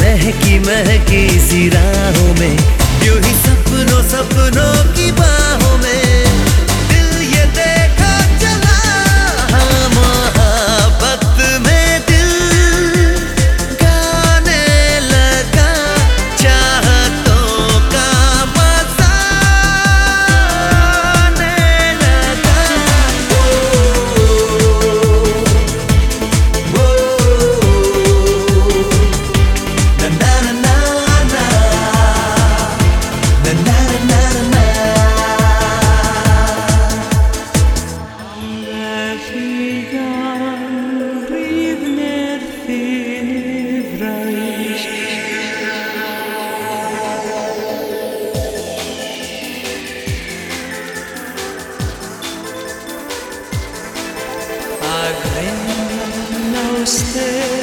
महकी महकी सी राहों में यूँ ही सपनों सपनों की बाहों में। I know.